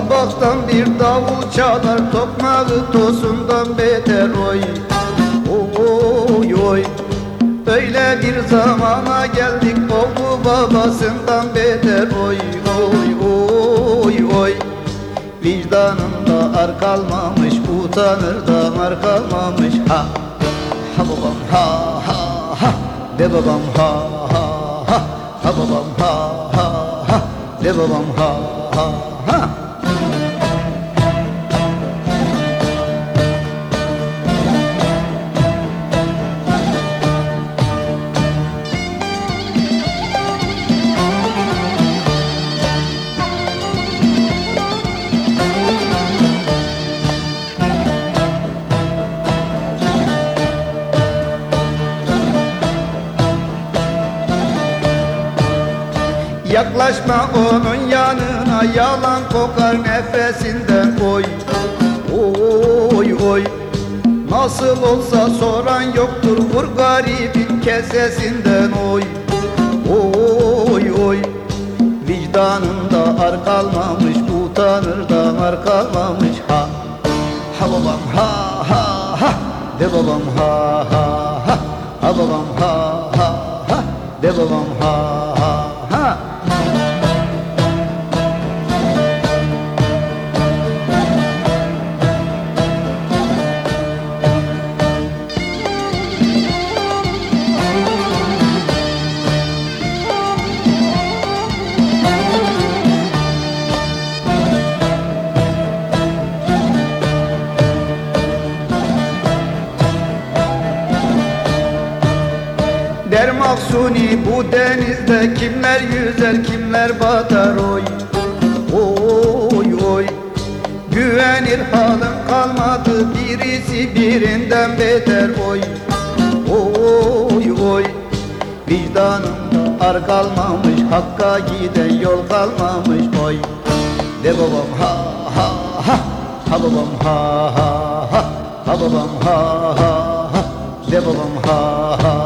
Allah'tan bir davul çalar Tokmağı tosundan beter oy. Oy oy. Öyle bir zamana geldik Oldu babasından beter Oy oy oy oy. Vicdanında ar kalmamış Utanır da ar kalmamış Ha. Ha babam ha ha ha. De babam ha ha ha. Ha babam ha ha ha. De babam ha ha ha Yaklaşma onun yanına yalan kokar nefesinden oy Oy oy. Nasıl olsa soran yoktur vur garibin kesesinden. Oy Oy oy. Vicdanında ar kalmamış utanır da ar kalmamış. Ha Ha babam ha ha ha. De babam ha ha ha. Ha babam ha ha ha. De babam ha ha mahsuni bu denizde kimler yüzer kimler batar oy. Oy oy. Güvenir halim kalmadı birisi birinden beter oy. Oy oy. Vicdanımda ar kalmamış hakka giden yol kalmamış oy. De babam ha ha ha. Ha babam ha ha ha. Ha babam ha ha ha. De babam ha ha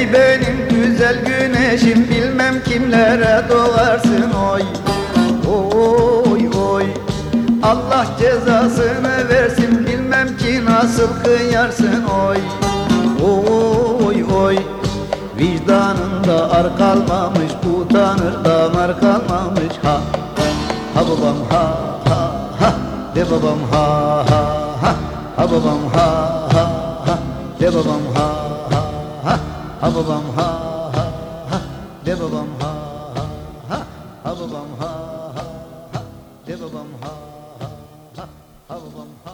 Ey benim güzel güneşim bilmem kimlere doğarsın oy. Oy oy. Allah cezasını versin bilmem ki nasıl kıyarsın oy. Oy oy. Vicdanında ar kalmamış utanır damar kalmamış ha. Ha babam ha ha ha. De babam ha ha ha. Ha babam ha ha ha. De babam ha ha babam ha ha ha. De babam ha ha ha. Ha babam ha ha ha. De babam ha ha ha. Ha babam ha